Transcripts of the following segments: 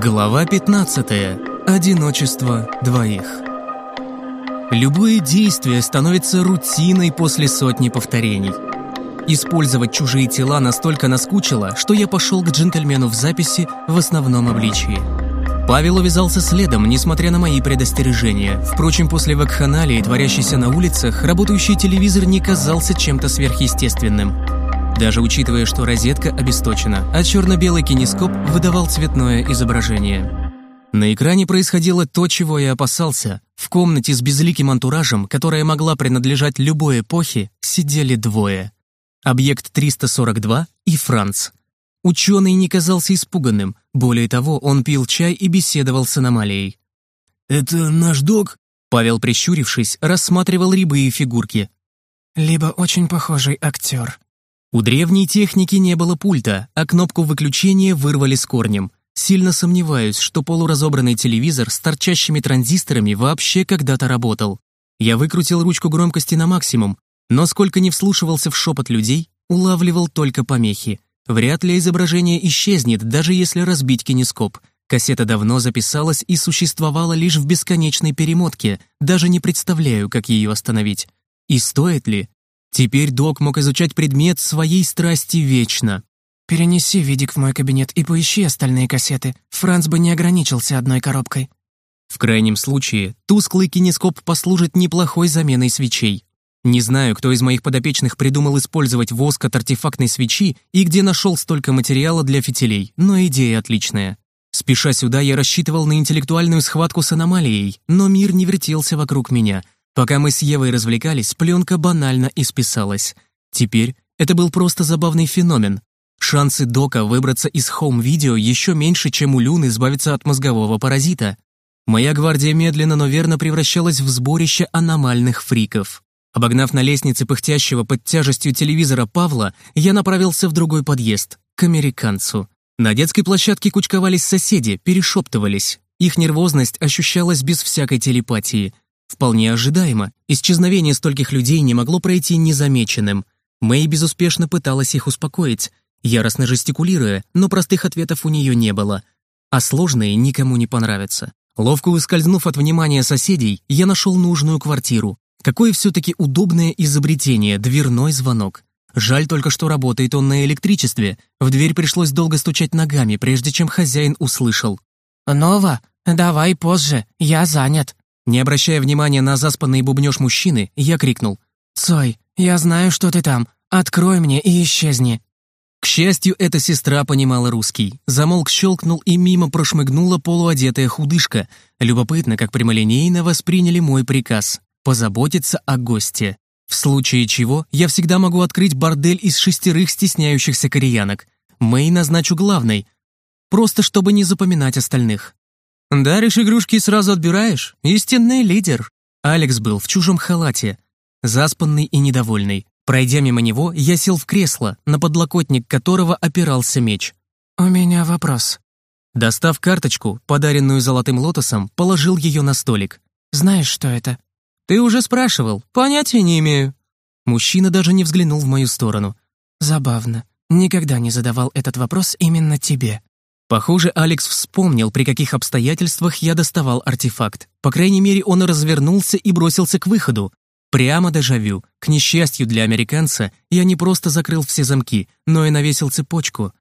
Глава 15. Одиночество двоих. Любое действие становится рутиной после сотни повторений. Использовать чужие тела настолько наскучило, что я пошел к джентльмену в записи в основном обличии. Павел увязался следом, несмотря на мои предостережения. Впрочем, после вакханалии, творящейся на улицах, работающий телевизор не казался чем-то сверхъестественным даже учитывая, что розетка обесточена, а черно-белый кинескоп выдавал цветное изображение. На экране происходило то, чего я опасался. В комнате с безликим антуражем, которая могла принадлежать любой эпохе, сидели двое. Объект 342 и Франц. Ученый не казался испуганным, более того, он пил чай и беседовал с аномалией. «Это наш док?» Павел, прищурившись, рассматривал рябые фигурки. «Либо очень похожий актер», у древней техники не было пульта, а кнопку выключения вырвали с корнем. Сильно сомневаюсь, что полуразобранный телевизор с торчащими транзисторами вообще когда-то работал. Я выкрутил ручку громкости на максимум, но сколько не вслушивался в шепот людей, улавливал только помехи. Вряд ли изображение исчезнет, даже если разбить кинескоп. Кассета давно записалась и существовала лишь в бесконечной перемотке, даже не представляю, как ее остановить. И стоит ли? Теперь док мог изучать предмет своей страсти вечно. «Перенеси видик в мой кабинет и поищи остальные кассеты. Франц бы не ограничился одной коробкой». В крайнем случае, тусклый кинескоп послужит неплохой заменой свечей. Не знаю, кто из моих подопечных придумал использовать воск от артефактной свечи и где нашел столько материала для фитилей, но идея отличная. Спеша сюда, я рассчитывал на интеллектуальную схватку с аномалией, но мир не вертелся вокруг меня — Пока мы с Евой развлекались, пленка банально исписалась. Теперь это был просто забавный феномен. Шансы Дока выбраться из хоум-видео еще меньше, чем у Люны избавиться от мозгового паразита. Моя гвардия медленно, но верно превращалась в сборище аномальных фриков. Обогнав на лестнице пыхтящего под тяжестью телевизора Павла, я направился в другой подъезд, к американцу. На детской площадке кучковались соседи, перешептывались. Их нервозность ощущалась без всякой телепатии – Вполне ожидаемо, исчезновение стольких людей не могло пройти незамеченным. Мэй безуспешно пыталась их успокоить, яростно жестикулируя, но простых ответов у нее не было. А сложные никому не понравятся. Ловко выскользнув от внимания соседей, я нашел нужную квартиру. Какое все-таки удобное изобретение – дверной звонок. Жаль только, что работает он на электричестве. В дверь пришлось долго стучать ногами, прежде чем хозяин услышал. «Нова, давай позже, я занят». Не обращая внимания на заспанный бубнёж мужчины, я крикнул. «Цой, я знаю, что ты там. Открой мне и исчезни». К счастью, эта сестра понимала русский. Замолк щелкнул, и мимо прошмыгнула полуодетая худышка. Любопытно, как прямолинейно восприняли мой приказ — позаботиться о госте. В случае чего я всегда могу открыть бордель из шестерых стесняющихся кореянок. Мэй назначу главной, просто чтобы не запоминать остальных. «Даришь игрушки и сразу отбираешь? Истинный лидер!» Алекс был в чужом халате, заспанный и недовольный. Пройдя мимо него, я сел в кресло, на подлокотник которого опирался меч. «У меня вопрос». Достав карточку, подаренную золотым лотосом, положил ее на столик. «Знаешь, что это?» «Ты уже спрашивал. Понятия не имею». Мужчина даже не взглянул в мою сторону. «Забавно. Никогда не задавал этот вопрос именно тебе». Похоже, Алекс вспомнил, при каких обстоятельствах я доставал артефакт. По крайней мере, он развернулся и бросился к выходу. Прямо дежавю. К несчастью для американца, я не просто закрыл все замки, но и навесил цепочку.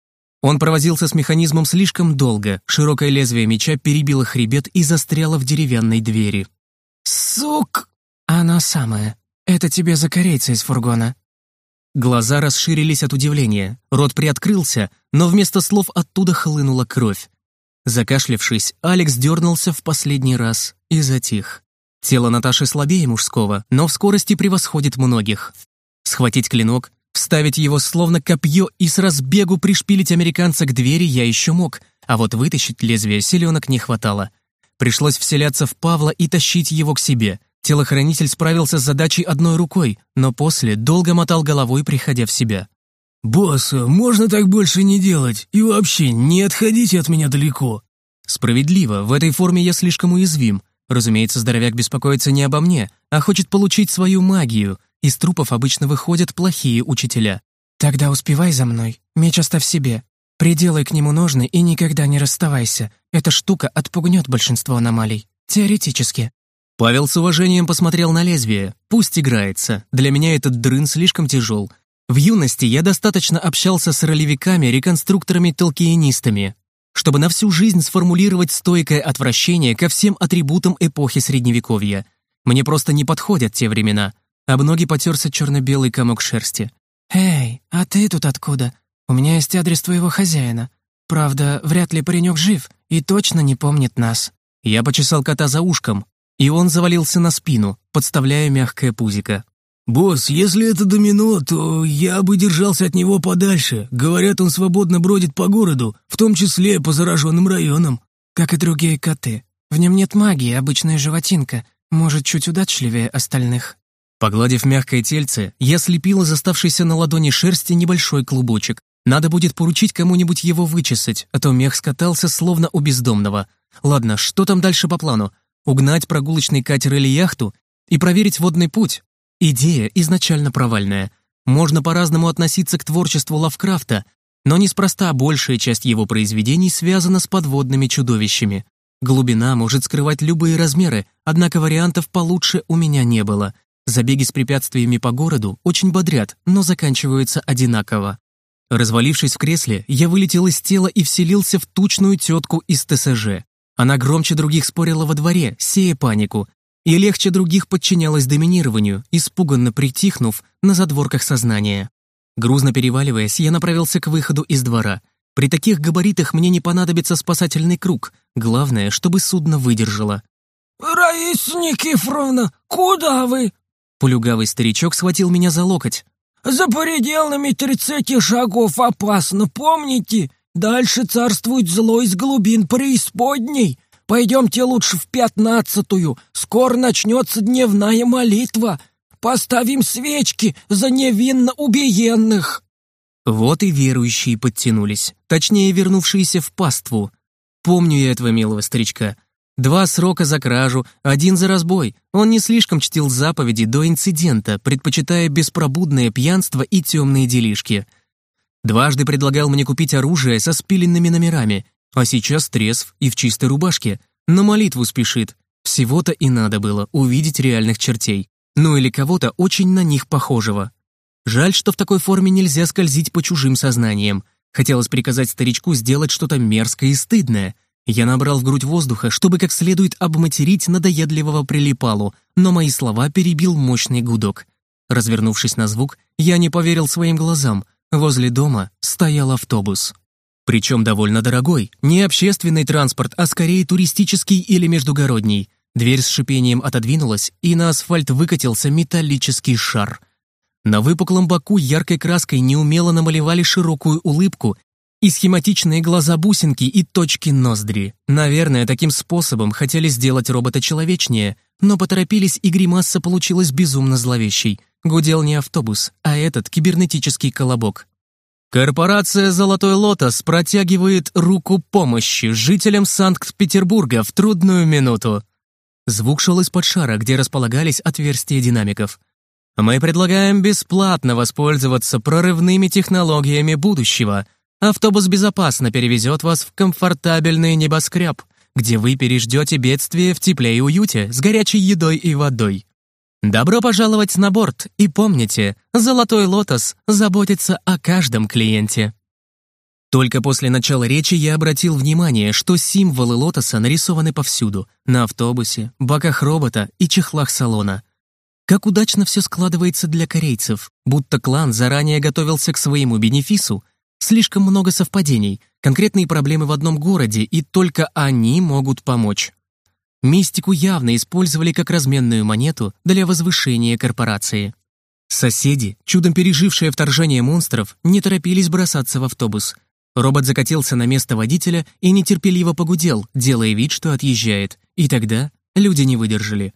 Он провозился с механизмом слишком долго, широкое лезвие меча перебило хребет и застряло в деревянной двери. «Сук!» «Она самая. Это тебе за корейца из фургона». Глаза расширились от удивления, рот приоткрылся, но вместо слов оттуда хлынула кровь. Закашлявшись, Алекс дернулся в последний раз и затих. Тело Наташи слабее мужского, но в скорости превосходит многих. Схватить клинок, вставить его словно копье и с разбегу пришпилить американца к двери я еще мог, а вот вытащить лезвие селенок не хватало. Пришлось вселяться в Павла и тащить его к себе. Телохранитель справился с задачей одной рукой, но после долго мотал головой, приходя в себя. «Босс, можно так больше не делать? И вообще, не отходите от меня далеко!» «Справедливо, в этой форме я слишком уязвим. Разумеется, здоровяк беспокоится не обо мне, а хочет получить свою магию. Из трупов обычно выходят плохие учителя». «Тогда успевай за мной, меч оставь себе». Приделай к нему ножны и никогда не расставайся. Эта штука отпугнет большинство аномалий. Теоретически. Павел с уважением посмотрел на лезвие. Пусть играется. Для меня этот дрын слишком тяжел. В юности я достаточно общался с ролевиками, реконструкторами, толкиенистами, чтобы на всю жизнь сформулировать стойкое отвращение ко всем атрибутам эпохи Средневековья. Мне просто не подходят те времена. Об ноги потерся черно-белый комок шерсти. «Эй, а ты тут откуда? У меня есть адрес твоего хозяина. Правда, вряд ли паренек жив и точно не помнит нас». Я почесал кота за ушком, и он завалился на спину, подставляя мягкое пузико. «Босс, если это домино, то я бы держался от него подальше. Говорят, он свободно бродит по городу, в том числе по зараженным районам». «Как и другие коты. В нем нет магии, обычная животинка. Может, чуть удачливее остальных». Погладив мягкое тельце, я слепил из оставшейся на ладони шерсти небольшой клубочек. Надо будет поручить кому-нибудь его вычесать, а то мех скатался словно у бездомного. Ладно, что там дальше по плану? Угнать прогулочный катер или яхту и проверить водный путь? Идея изначально провальная. Можно по-разному относиться к творчеству Лавкрафта, но неспроста большая часть его произведений связана с подводными чудовищами. Глубина может скрывать любые размеры, однако вариантов получше у меня не было. Забеги с препятствиями по городу очень бодрят, но заканчиваются одинаково. Развалившись в кресле, я вылетел из тела и вселился в тучную тетку из ТСЖ. Она громче других спорила во дворе, сея панику, и легче других подчинялась доминированию, испуганно притихнув на задворках сознания. Грузно переваливаясь, я направился к выходу из двора. При таких габаритах мне не понадобится спасательный круг. Главное, чтобы судно выдержало. «Раиса Никифоровна, куда вы?» Полюгавый старичок схватил меня за локоть. «За пределами тридцати шагов опасно, помните? Дальше царствует зло из глубин преисподней. Пойдемте лучше в пятнадцатую, скоро начнется дневная молитва. Поставим свечки за невинно убиенных». Вот и верующие подтянулись, точнее, вернувшиеся в паству. Помню я этого милого старичка. Два срока за кражу, один за разбой. Он не слишком чтил заповеди до инцидента, предпочитая беспробудное пьянство и темные делишки. Дважды предлагал мне купить оружие со спиленными номерами, а сейчас трезв и в чистой рубашке. На молитву спешит. Всего-то и надо было увидеть реальных чертей. Ну или кого-то очень на них похожего. Жаль, что в такой форме нельзя скользить по чужим сознаниям. Хотелось приказать старичку сделать что-то мерзкое и стыдное. Я набрал в грудь воздуха, чтобы как следует обматерить надоедливого прилипалу, но мои слова перебил мощный гудок. Развернувшись на звук, я не поверил своим глазам. Возле дома стоял автобус. Причем довольно дорогой. Не общественный транспорт, а скорее туристический или междугородний. Дверь с шипением отодвинулась, и на асфальт выкатился металлический шар. На выпуклом боку яркой краской неумело намалевали широкую улыбку и схематичные глаза-бусинки и точки ноздри. Наверное, таким способом хотели сделать робота человечнее, но поторопились, и гримаса получилась безумно зловещей. Гудел не автобус, а этот кибернетический колобок. Корпорация «Золотой лотос» протягивает руку помощи жителям Санкт-Петербурга в трудную минуту. Звук шел из-под шара, где располагались отверстия динамиков. Мы предлагаем бесплатно воспользоваться прорывными технологиями будущего. Автобус безопасно перевезет вас в комфортабельный небоскреб, где вы переждете бедствие в тепле и уюте с горячей едой и водой. Добро пожаловать на борт, и помните, «Золотой лотос» заботится о каждом клиенте. Только после начала речи я обратил внимание, что символы лотоса нарисованы повсюду, на автобусе, боках робота и чехлах салона. Как удачно все складывается для корейцев, будто клан заранее готовился к своему бенефису. Слишком много совпадений, конкретные проблемы в одном городе, и только они могут помочь. Мистику явно использовали как разменную монету для возвышения корпорации. Соседи, чудом пережившие вторжение монстров, не торопились бросаться в автобус. Робот закатился на место водителя и нетерпеливо погудел, делая вид, что отъезжает. И тогда люди не выдержали.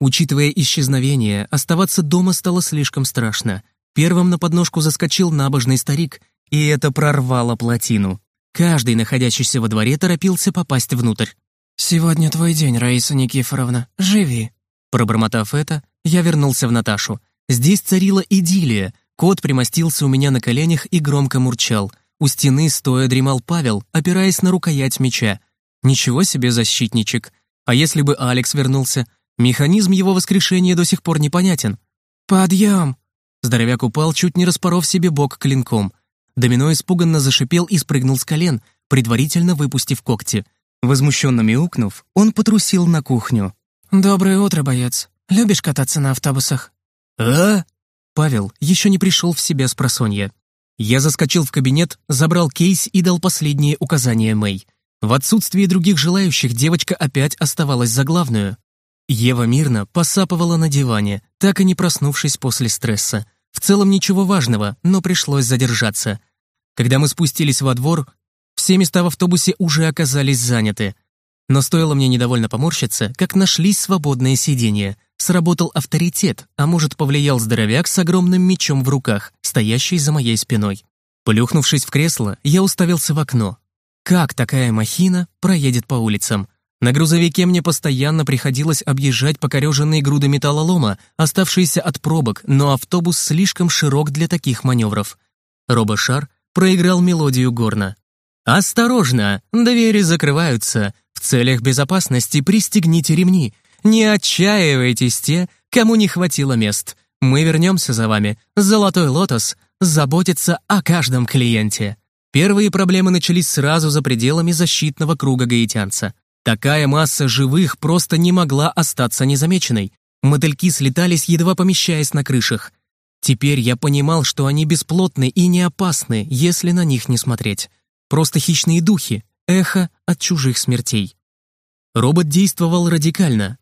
Учитывая исчезновение, оставаться дома стало слишком страшно. Первым на подножку заскочил набожный старик, и это прорвало плотину. Каждый, находящийся во дворе, торопился попасть внутрь. «Сегодня твой день, Раиса Никифоровна. Живи». Пробормотав это, я вернулся в Наташу. Здесь царила идиллия. Кот примостился у меня на коленях и громко мурчал. У стены стоя дремал Павел, опираясь на рукоять меча. Ничего себе защитничек. А если бы Алекс вернулся? Механизм его воскрешения до сих пор непонятен. «Подъем!» Здоровяк упал, чуть не распоров себе бок клинком. Домино испуганно зашипел и спрыгнул с колен, предварительно выпустив когти. Возмущенно мяукнув, он потрусил на кухню. «Доброе утро, боец. Любишь кататься на автобусах?» «А?» Павел еще не пришел в себя с просонья. Я заскочил в кабинет, забрал кейс и дал последние указания Мэй. В отсутствие других желающих девочка опять оставалась за главную. Ева мирно посапывала на диване, так и не проснувшись после стресса. В целом ничего важного, но пришлось задержаться. Когда мы спустились во двор, все места в автобусе уже оказались заняты. Но стоило мне недовольно поморщиться, как нашлись свободные сиденья. Сработал авторитет, а может, повлиял здоровяк с огромным мечом в руках, стоящий за моей спиной. Плюхнувшись в кресло, я уставился в окно. Как такая махина проедет по улицам? На грузовике мне постоянно приходилось объезжать покореженные груды металлолома, оставшиеся от пробок, но автобус слишком широк для таких маневров. Робошар проиграл мелодию горна. «Осторожно! Двери закрываются. В целях безопасности пристегните ремни. Не отчаивайтесь те, кому не хватило мест. Мы вернемся за вами. Золотой лотос заботится о каждом клиенте». Первые проблемы начались сразу за пределами защитного круга гаитянца. Такая масса живых просто не могла остаться незамеченной. Мотыльки слетались, едва помещаясь на крышах. Теперь я понимал, что они бесплотны и не опасны, если на них не смотреть. Просто хищные духи, эхо от чужих смертей. Робот действовал радикально.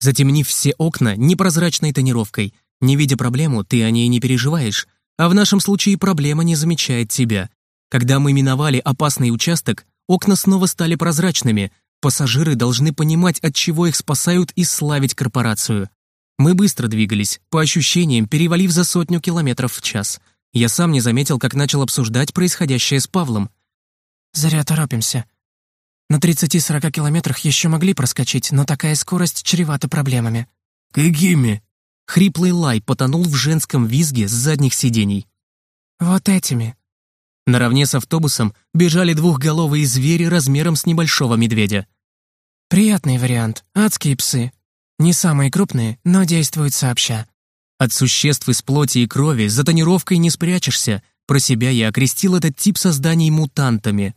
Затемнив все окна непрозрачной тонировкой, не видя проблему, ты о ней не переживаешь, а в нашем случае проблема не замечает тебя. Когда мы миновали опасный участок, окна снова стали прозрачными, пассажиры должны понимать, от чего их спасают и славить корпорацию. Мы быстро двигались, по ощущениям, перевалив за сотню километров в час. Я сам не заметил, как начал обсуждать происходящее с Павлом. «Зря торопимся. На 30-40 километрах еще могли проскочить, но такая скорость чревата проблемами». «Какими?» Хриплый лай потонул в женском визге с задних сидений. «Вот этими». Наравне с автобусом бежали двухголовые звери размером с небольшого медведя. «Приятный вариант. Адские псы. Не самые крупные, но действуют сообща». От существ из плоти и крови за тонировкой не спрячешься. Про себя я окрестил этот тип созданий мутантами.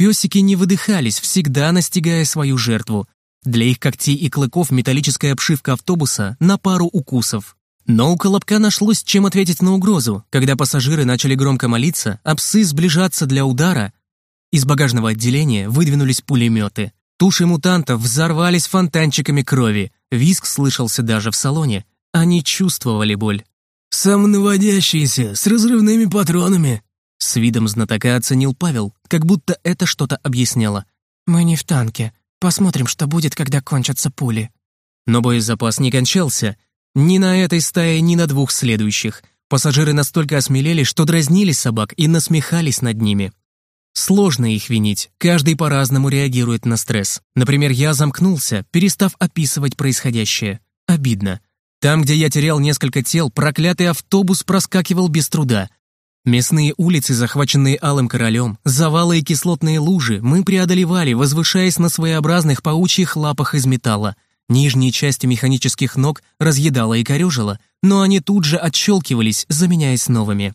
Песики не выдыхались, всегда настигая свою жертву. Для их когтей и клыков металлическая обшивка автобуса на пару укусов. Но у Колобка нашлось, чем ответить на угрозу. Когда пассажиры начали громко молиться, а псы сближаться для удара, из багажного отделения выдвинулись пулеметы. Туши мутантов взорвались фонтанчиками крови. Виск слышался даже в салоне. Они чувствовали боль. «Самонаводящиеся, с разрывными патронами», с видом знатока оценил Павел, как будто это что-то объясняло. «Мы не в танке. Посмотрим, что будет, когда кончатся пули». Но боезапас не кончался. Ни на этой стае, ни на двух следующих. Пассажиры настолько осмелели, что дразнили собак и насмехались над ними. Сложно их винить, каждый по-разному реагирует на стресс. Например, я замкнулся, перестав описывать происходящее. Обидно. Там, где я терял несколько тел, проклятый автобус проскакивал без труда. Местные улицы, захваченные Алым Королем, завалы и кислотные лужи мы преодолевали, возвышаясь на своеобразных паучьих лапах из металла. Нижние части механических ног разъедала и корежила, но они тут же отщелкивались, заменяясь новыми.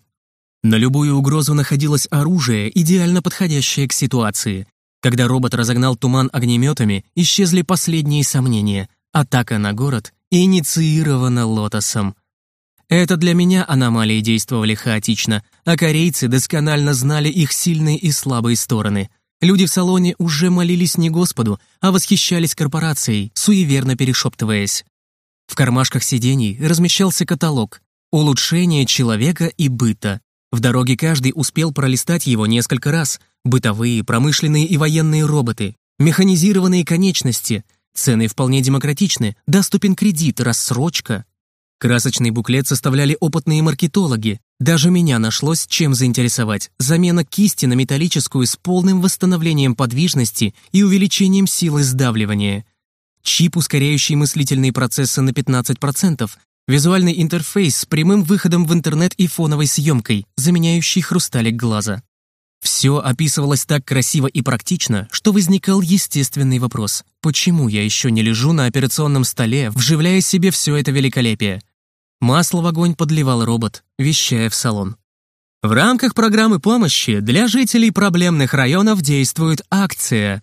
На любую угрозу находилось оружие, идеально подходящее к ситуации. Когда робот разогнал туман огнеметами, исчезли последние сомнения. Атака на город инициирована Лотосом. Это для меня аномалии действовали хаотично, а корейцы досконально знали их сильные и слабые стороны. Люди в салоне уже молились не Господу, а восхищались корпорацией, суеверно перешептываясь. В кармашках сидений размещался каталог «Улучшение человека и быта», в дороге каждый успел пролистать его несколько раз. Бытовые, промышленные и военные роботы, механизированные конечности. Цены вполне демократичны, доступен кредит, рассрочка. Красочный буклет составляли опытные маркетологи. Даже меня нашлось чем заинтересовать. Замена кисти на металлическую с полным восстановлением подвижности и увеличением силы сдавливания. Чип, ускоряющий мыслительные процессы на 15%, Визуальный интерфейс с прямым выходом в интернет и фоновой съемкой, заменяющий хрусталик глаза. Все описывалось так красиво и практично, что возникал естественный вопрос. Почему я еще не лежу на операционном столе, вживляя себе все это великолепие? Масло в огонь подливал робот, вещая в салон. В рамках программы помощи для жителей проблемных районов действует акция.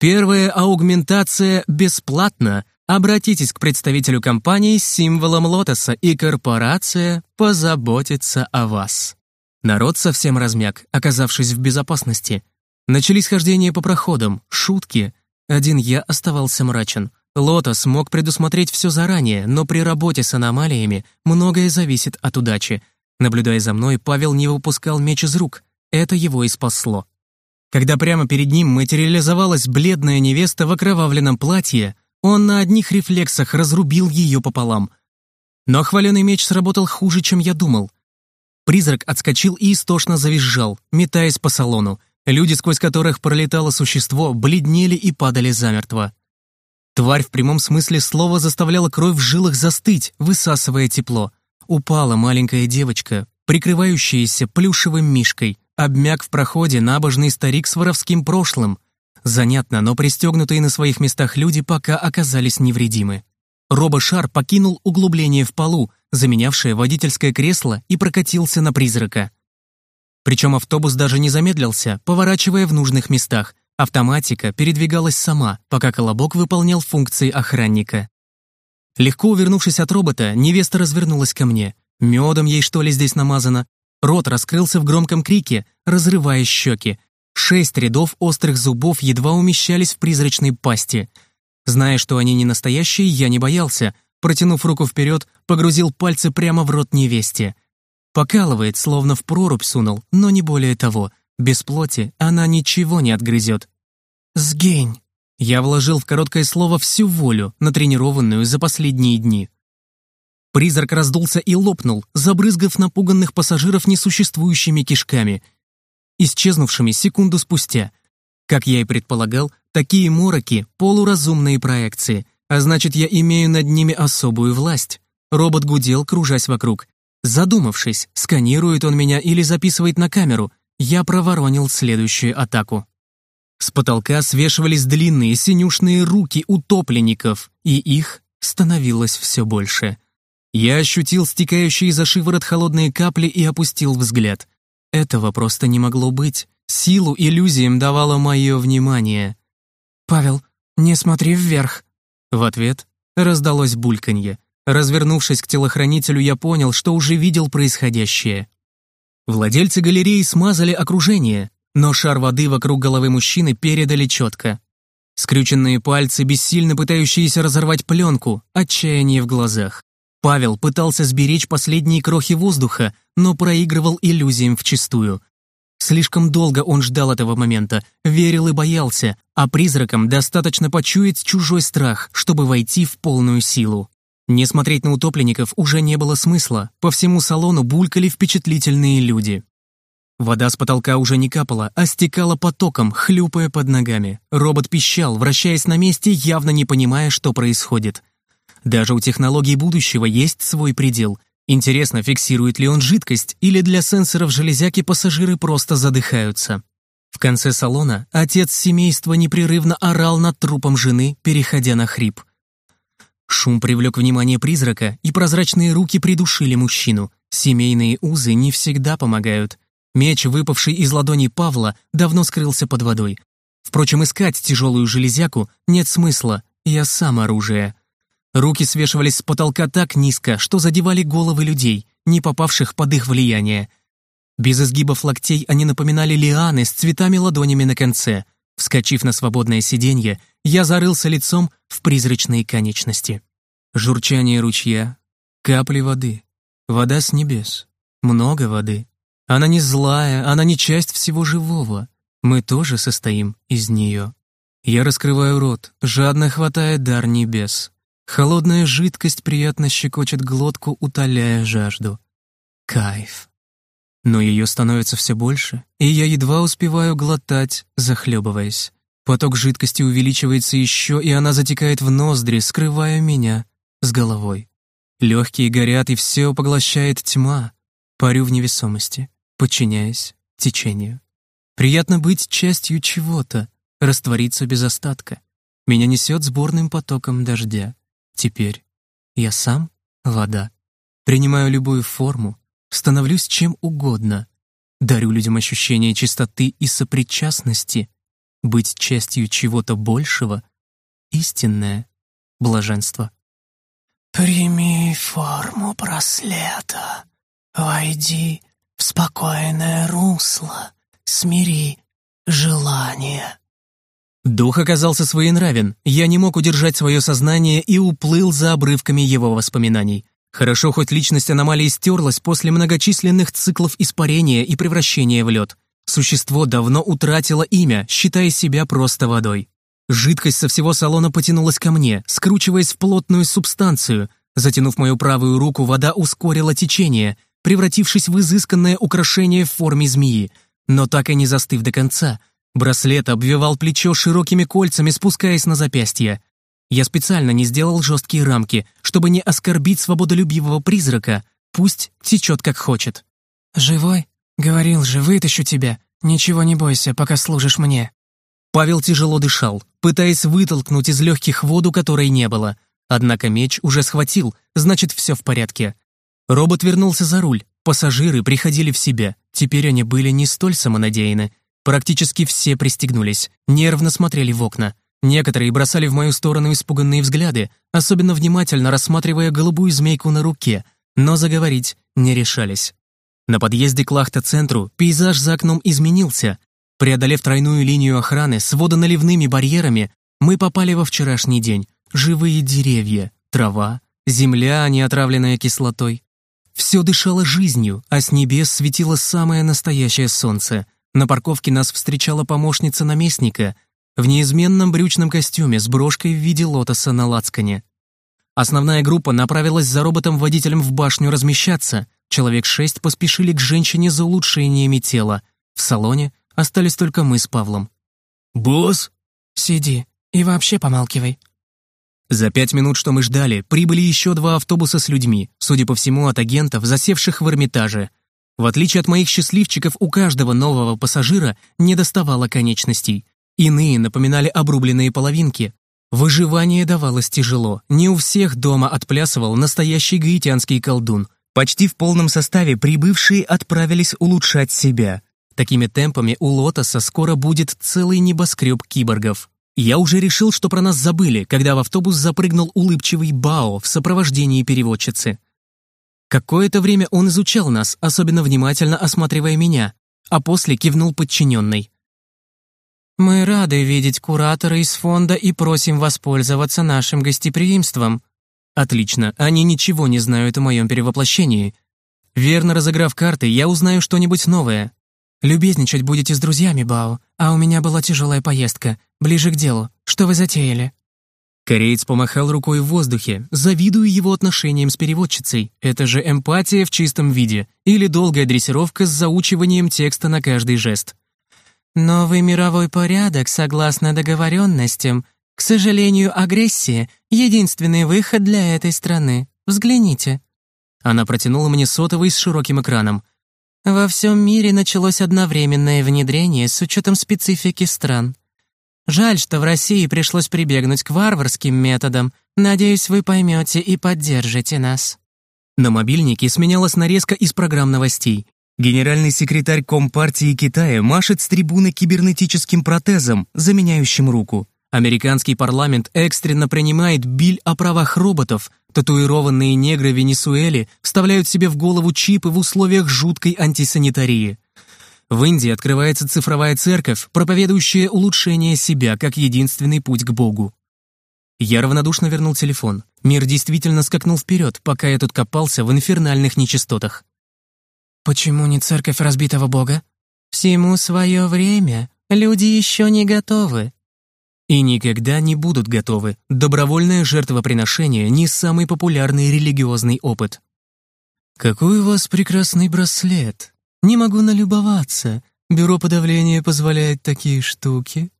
Первая аугментация бесплатна. Обратитесь к представителю компании с символом лотоса, и корпорация позаботится о вас. Народ совсем размяк, оказавшись в безопасности. Начались хождения по проходам, шутки. Один я оставался мрачен. Лотос мог предусмотреть все заранее, но при работе с аномалиями многое зависит от удачи. Наблюдая за мной, Павел не выпускал меч из рук. Это его и спасло. Когда прямо перед ним материализовалась бледная невеста в окровавленном платье, он на одних рефлексах разрубил ее пополам. Но хваленый меч сработал хуже, чем я думал. Призрак отскочил и истошно завизжал, метаясь по салону. Люди, сквозь которых пролетало существо, бледнели и падали замертво. Тварь в прямом смысле слова заставляла кровь в жилах застыть, высасывая тепло. Упала маленькая девочка, прикрывающаяся плюшевым мишкой. Обмяк в проходе набожный старик с воровским прошлым. Занятно, но пристегнутые на своих местах люди пока оказались невредимы. Робошар покинул углубление в полу, заменявшее водительское кресло, и прокатился на призрака. Причем автобус даже не замедлился, поворачивая в нужных местах. Автоматика передвигалась сама, пока колобок выполнял функции охранника. Легко увернувшись от робота, невеста развернулась ко мне. Медом ей что ли здесь намазано? Рот раскрылся в громком крике, разрывая щеки. Шесть рядов острых зубов едва умещались в призрачной пасти — Зная, что они не настоящие, я не боялся. Протянув руку вперед, погрузил пальцы прямо в рот невесте. Покалывает, словно в прорубь сунул, но не более того. Без плоти она ничего не отгрызет. «Сгень!» Я вложил в короткое слово всю волю, натренированную за последние дни. Призрак раздулся и лопнул, забрызгав напуганных пассажиров несуществующими кишками, исчезнувшими секунду спустя. Как я и предполагал, такие мороки — полуразумные проекции, а значит, я имею над ними особую власть. Робот гудел, кружась вокруг. Задумавшись, сканирует он меня или записывает на камеру, я проворонил следующую атаку. С потолка свешивались длинные синюшные руки утопленников, и их становилось все больше. Я ощутил стекающие за шиворот холодные капли и опустил взгляд. Этого просто не могло быть. Силу иллюзиям давало мое внимание. «Павел, не смотри вверх!» В ответ раздалось бульканье. Развернувшись к телохранителю, я понял, что уже видел происходящее. Владельцы галереи смазали окружение, но шар воды вокруг головы мужчины передали четко. Скрюченные пальцы, бессильно пытающиеся разорвать пленку, отчаяние в глазах. Павел пытался сберечь последние крохи воздуха, но проигрывал иллюзиям вчистую. Слишком долго он ждал этого момента, верил и боялся, а призракам достаточно почуять чужой страх, чтобы войти в полную силу. Не смотреть на утопленников уже не было смысла, по всему салону булькали впечатлительные люди. Вода с потолка уже не капала, а стекала потоком, хлюпая под ногами. Робот пищал, вращаясь на месте, явно не понимая, что происходит. Даже у технологий будущего есть свой предел, Интересно, фиксирует ли он жидкость, или для сенсоров железяки пассажиры просто задыхаются. В конце салона отец семейства непрерывно орал над трупом жены, переходя на хрип. Шум привлек внимание призрака, и прозрачные руки придушили мужчину. Семейные узы не всегда помогают. Меч, выпавший из ладони Павла, давно скрылся под водой. Впрочем, искать тяжелую железяку нет смысла, я сам оружие. Руки свешивались с потолка так низко, что задевали головы людей, не попавших под их влияние. Без изгибов локтей они напоминали лианы с цветами-ладонями на конце. Вскочив на свободное сиденье, я зарылся лицом в призрачные конечности. Журчание ручья, капли воды, вода с небес, много воды. Она не злая, она не часть всего живого. Мы тоже состоим из нее. Я раскрываю рот, жадно хватая дар небес. Холодная жидкость приятно щекочет глотку, утоляя жажду. Кайф. Но ее становится все больше, и я едва успеваю глотать, захлебываясь. Поток жидкости увеличивается еще, и она затекает в ноздри, скрывая меня с головой. Легкие горят, и все поглощает тьма. Парю в невесомости, подчиняясь течению. Приятно быть частью чего-то, раствориться без остатка. Меня несет сборным потоком дождя. Теперь я сам — вода. Принимаю любую форму, становлюсь чем угодно. Дарю людям ощущение чистоты и сопричастности. Быть частью чего-то большего — истинное блаженство. «Прими форму браслета, войди в спокойное русло, смири желание». Дух оказался своенравен, я не мог удержать свое сознание и уплыл за обрывками его воспоминаний. Хорошо, хоть личность аномалии стерлась после многочисленных циклов испарения и превращения в лед. Существо давно утратило имя, считая себя просто водой. Жидкость со всего салона потянулась ко мне, скручиваясь в плотную субстанцию. Затянув мою правую руку, вода ускорила течение, превратившись в изысканное украшение в форме змеи, но так и не застыв до конца. Браслет обвивал плечо широкими кольцами, спускаясь на запястье. Я специально не сделал жесткие рамки, чтобы не оскорбить свободолюбивого призрака. Пусть течет как хочет. «Живой? Говорил же, вытащу тебя. Ничего не бойся, пока служишь мне». Павел тяжело дышал, пытаясь вытолкнуть из легких воду, которой не было. Однако меч уже схватил, значит, все в порядке. Робот вернулся за руль. Пассажиры приходили в себя. Теперь они были не столь самонадеяны. Практически все пристегнулись, нервно смотрели в окна. Некоторые бросали в мою сторону испуганные взгляды, особенно внимательно рассматривая голубую змейку на руке, но заговорить не решались. На подъезде к Лахта-центру пейзаж за окном изменился. Преодолев тройную линию охраны с водоналивными барьерами, мы попали во вчерашний день. Живые деревья, трава, земля, не отравленная кислотой. Все дышало жизнью, а с небес светило самое настоящее солнце. На парковке нас встречала помощница наместника в неизменном брючном костюме с брошкой в виде лотоса на лацкане. Основная группа направилась за роботом-водителем в башню размещаться. Человек шесть поспешили к женщине за улучшениями тела. В салоне остались только мы с Павлом. «Босс?» «Сиди и вообще помалкивай», за пять минут, что мы ждали, прибыли еще два автобуса с людьми, судя по всему, от агентов, засевших в Эрмитаже. В отличие от моих счастливчиков, у каждого нового пассажира не доставало конечностей. Иные напоминали обрубленные половинки. Выживание давалось тяжело. Не у всех дома отплясывал настоящий гаитянский колдун. Почти в полном составе прибывшие отправились улучшать себя. Такими темпами у Лотоса скоро будет целый небоскреб киборгов. Я уже решил, что про нас забыли, когда в автобус запрыгнул улыбчивый Бао в сопровождении переводчицы. Какое-то время он изучал нас, особенно внимательно осматривая меня, а после кивнул подчиненный. «Мы рады видеть куратора из фонда и просим воспользоваться нашим гостеприимством». «Отлично, они ничего не знают о моем перевоплощении. Верно разыграв карты, я узнаю что-нибудь новое. Любезничать будете с друзьями, Бао, а у меня была тяжелая поездка. Ближе к делу. Что вы затеяли?» Кореец помахал рукой в воздухе, завидую его отношениям с переводчицей. Это же эмпатия в чистом виде или долгая дрессировка с заучиванием текста на каждый жест. «Новый мировой порядок, согласно договоренностям. К сожалению, агрессия — единственный выход для этой страны. Взгляните». Она протянула мне сотовый с широким экраном. Во всем мире началось одновременное внедрение с учетом специфики стран. Жаль, что в России пришлось прибегнуть к варварским методам. Надеюсь, вы поймете и поддержите нас». На мобильнике сменялась нарезка из программ новостей. Генеральный секретарь Компартии Китая машет с трибуны кибернетическим протезом, заменяющим руку. Американский парламент экстренно принимает биль о правах роботов. Татуированные негры Венесуэле вставляют себе в голову чипы в условиях жуткой антисанитарии. В Индии открывается цифровая церковь, проповедующая улучшение себя как единственный путь к Богу. Я равнодушно вернул телефон. Мир действительно скакнул вперед, пока я тут копался в инфернальных нечистотах. «Почему не церковь разбитого Бога?» «Всему свое время. Люди еще не готовы», и никогда не будут готовы. Добровольное жертвоприношение — не самый популярный религиозный опыт. «Какой у вас прекрасный браслет! Не могу налюбоваться. Бюро подавления позволяет такие штуки».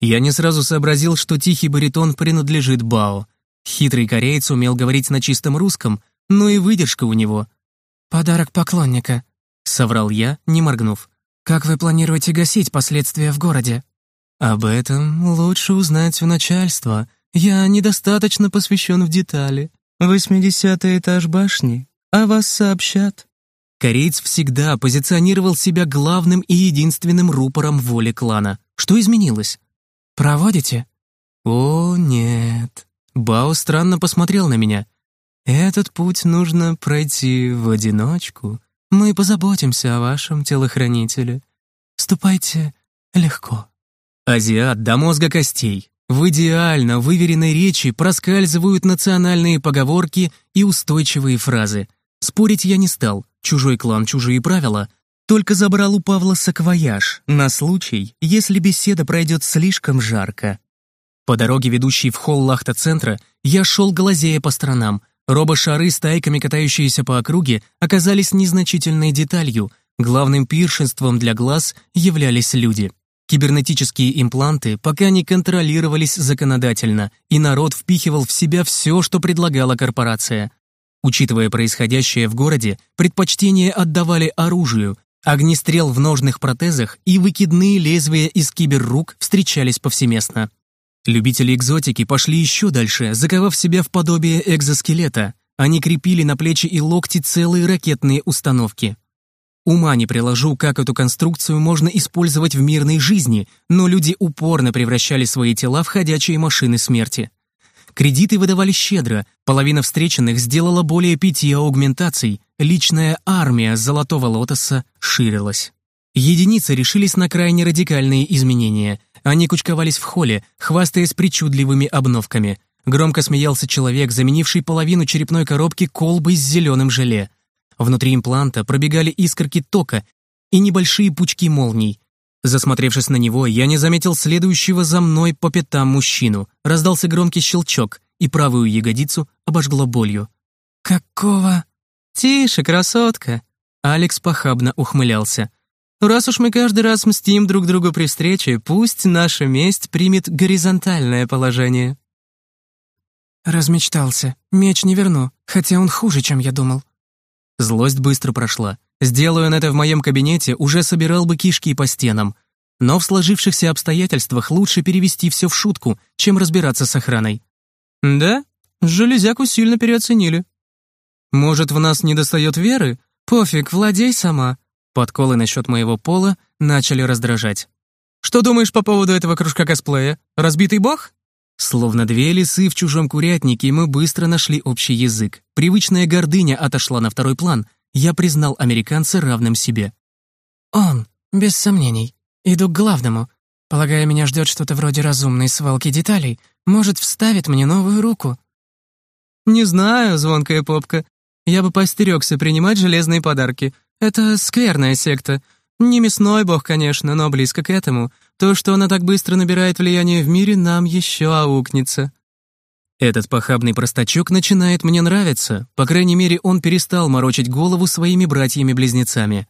Я не сразу сообразил, что тихий баритон принадлежит Бао. Хитрый кореец умел говорить на чистом русском, но и выдержка у него. «Подарок поклонника», — соврал я, не моргнув. Как вы планируете гасить последствия в городе?» «Об этом лучше узнать у начальства. Я недостаточно посвящен в детали. Восьмидесятый этаж башни, а вас сообщат». Кореец всегда позиционировал себя главным и единственным рупором воли клана. Что изменилось? «Проводите?» «О, нет». Бао странно посмотрел на меня. «Этот путь нужно пройти в одиночку. Мы позаботимся о вашем телохранителе. Ступайте легко». Азиат до мозга костей. В идеально выверенной речи проскальзывают национальные поговорки и устойчивые фразы. Спорить я не стал. Чужой клан, чужие правила. Только забрал у Павла саквояж на случай, если беседа пройдет слишком жарко. По дороге, ведущей в холл лахта-центра, я шел глазея по сторонам. Робошары, стайками катающиеся по округе, оказались незначительной деталью. Главным пиршенством для глаз являлись люди. Кибернетические импланты пока не контролировались законодательно, и народ впихивал в себя все, что предлагала корпорация. Учитывая происходящее в городе, предпочтение отдавали оружию, огнестрел в ножных протезах и выкидные лезвия из киберрук встречались повсеместно. Любители экзотики пошли еще дальше, заковав себя в подобие экзоскелета. Они крепили на плечи и локти целые ракетные установки. Ума не приложу, как эту конструкцию можно использовать в мирной жизни, но люди упорно превращали свои тела в ходячие машины смерти. Кредиты выдавали щедро, половина встреченных сделала более пяти аугментаций, личная армия Золотого Лотоса ширилась. Единицы решились на крайне радикальные изменения. Они кучковались в холле, хвастаясь причудливыми обновками. Громко смеялся человек, заменивший половину черепной коробки колбой с зеленым желе. Внутри импланта пробегали искорки тока и небольшие пучки молний. Засмотревшись на него, я не заметил следующего за мной по пятам мужчину. Раздался громкий щелчок, и правую ягодицу обожгло болью. «Какого?» «Тише, красотка!» Алекс похабно ухмылялся. «Раз уж мы каждый раз мстим друг другу при встрече, пусть наша месть примет горизонтальное положение». Размечтался. Меч не верну, хотя он хуже, чем я думал. Злость быстро прошла. Сделаю он это в моем кабинете, уже собирал бы кишки по стенам. Но в сложившихся обстоятельствах лучше перевести все в шутку, чем разбираться с охраной. Да, железяку сильно переоценили. Может, в нас недостает веры? Пофиг, владей сама. Подколы насчет моего пола начали раздражать. Что думаешь по поводу этого кружка косплея? Разбитый бог? Словно две лисы в чужом курятнике, мы быстро нашли общий язык. Привычная гордыня отошла на второй план — я признал американца равным себе. «Он, без сомнений. Иду к главному. Полагаю, меня ждет что-то вроде разумной свалки деталей. Может, вставит мне новую руку». «Не знаю, звонкая попка. Я бы постерегся принимать железные подарки. Это скверная секта. Не мясной бог, конечно, но близко к этому. То, что она так быстро набирает влияние в мире, нам еще аукнется». Этот похабный простачок начинает мне нравиться. По крайней мере, он перестал морочить голову своими братьями-близнецами.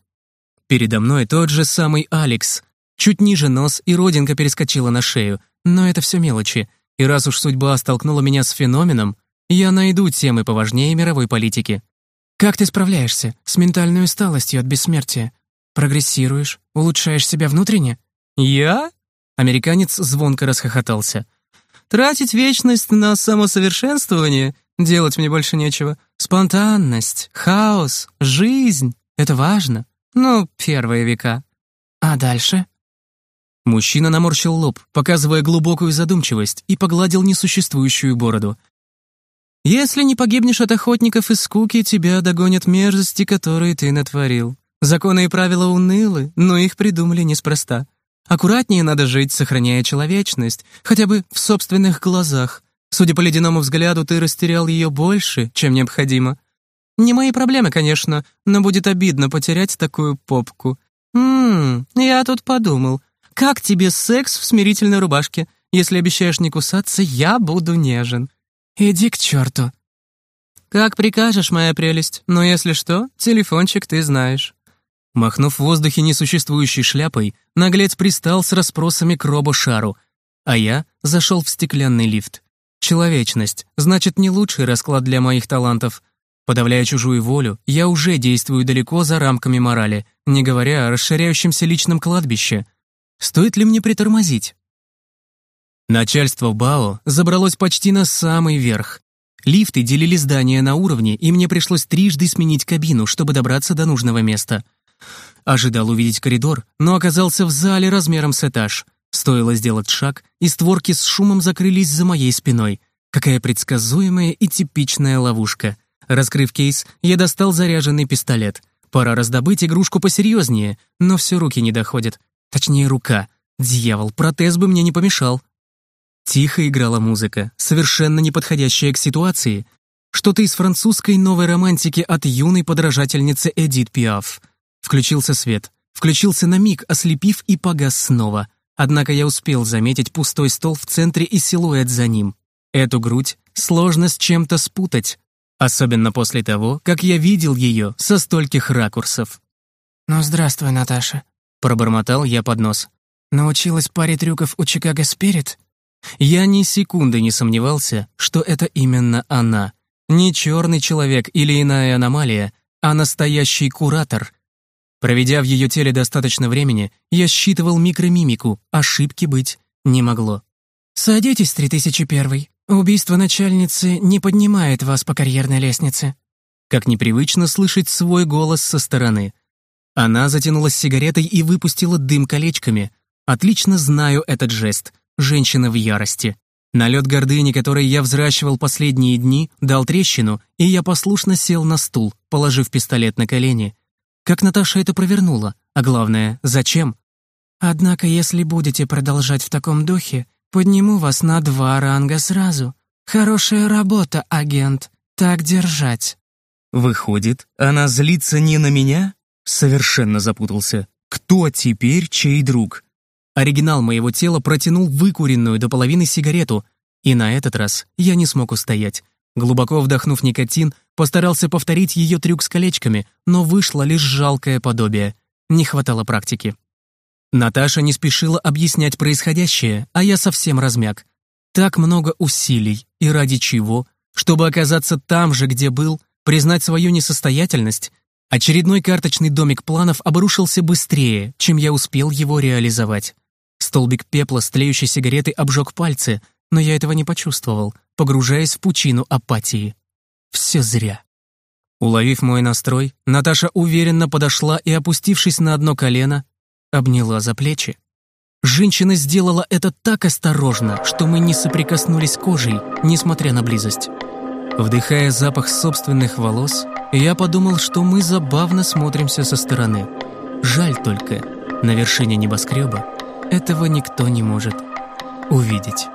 Передо мной тот же самый Алекс. Чуть ниже нос, и родинка перескочила на шею. Но это все мелочи. И раз уж судьба столкнула меня с феноменом, я найду темы поважнее мировой политики. Как ты справляешься с ментальной усталостью от бессмертия? Прогрессируешь, улучшаешь себя внутренне? Я? Американец звонко расхохотался. Тратить вечность на самосовершенствование? Делать мне больше нечего. Спонтанность, хаос, жизнь — это важно. Ну, первые века. А дальше? Мужчина наморщил лоб, показывая глубокую задумчивость, и погладил несуществующую бороду. «Если не погибнешь от охотников и скуки, тебя догонят мерзости, которые ты натворил. Законы и правила унылы, но их придумали неспроста. Аккуратнее надо жить, сохраняя человечность, хотя бы в собственных глазах. Судя по ледяному взгляду, ты растерял ее больше, чем необходимо. Не мои проблемы, конечно, но будет обидно потерять такую попку. Ммм, я тут подумал. Как тебе секс в смирительной рубашке? Если обещаешь не кусаться, я буду нежен. Иди к черту. Как прикажешь, моя прелесть, но если что, телефончик ты знаешь. Махнув в воздухе несуществующей шляпой, наглец пристал с расспросами к робо-шару, а я зашел в стеклянный лифт. Человечность, значит, не лучший расклад для моих талантов. Подавляя чужую волю, я уже действую далеко за рамками морали, не говоря о расширяющемся личном кладбище. Стоит ли мне притормозить? Начальство БАО забралось почти на самый верх. Лифты делили здание на уровни, и мне пришлось трижды сменить кабину, чтобы добраться до нужного места. Ожидал увидеть коридор, но оказался в зале размером с этаж. Стоило сделать шаг, и створки с шумом закрылись за моей спиной. Какая предсказуемая и типичная ловушка. Раскрыв кейс, я достал заряженный пистолет. Пора раздобыть игрушку посерьезнее, но все руки не доходят. Точнее, рука. Дьявол, протез бы мне не помешал. Тихо играла музыка, совершенно не подходящая к ситуации. Что-то из французской новой романтики от юной подражательницы Эдит Пиаф. Включился свет. Включился на миг, ослепив и погас снова. Однако я успел заметить пустой стол в центре и силуэт за ним. Эту грудь сложно с чем-то спутать, особенно после того, как я видел ее со стольких ракурсов. «Ну, здравствуй, Наташа», — пробормотал я под нос. «Научилась паре трюков у Чикаго Спирит?» Я ни секунды не сомневался, что это именно она. Не черный человек или иная аномалия, а настоящий куратор. Проведя в ее теле достаточно времени, я считывал микромимику, ошибки быть не могло. «Садитесь, 3001. Убийство начальницы не поднимает вас по карьерной лестнице». Как непривычно слышать свой голос со стороны. Она затянулась сигаретой и выпустила дым колечками. Отлично знаю этот жест — женщина в ярости. Налет гордыни, который я взращивал последние дни, дал трещину, и я послушно сел на стул, положив пистолет на колени. Как Наташа это провернула? А главное, зачем? «Однако, если будете продолжать в таком духе, подниму вас на два ранга сразу. Хорошая работа, агент. Так держать». Выходит, она злится не на меня? Совершенно запутался. Кто теперь чей друг? Оригинал моего тела протянул выкуренную до половины сигарету, и на этот раз я не смог устоять. Глубоко вдохнув никотин, постарался повторить ее трюк с колечками, но вышло лишь жалкое подобие. Не хватало практики. Наташа не спешила объяснять происходящее, а я совсем размяк. Так много усилий, и ради чего? Чтобы оказаться там же, где был, признать свою несостоятельность? Очередной карточный домик планов обрушился быстрее, чем я успел его реализовать. Столбик пепла с тлеющей сигареты обжег пальцы, но я этого не почувствовал, погружаясь в пучину апатии. Все зря. Уловив мой настрой, Наташа уверенно подошла и, опустившись на одно колено, обняла за плечи. Женщина сделала это так осторожно, что мы не соприкоснулись кожей, несмотря на близость. Вдыхая запах собственных волос, я подумал, что мы забавно смотримся со стороны. Жаль только, на вершине небоскреба этого никто не может увидеть.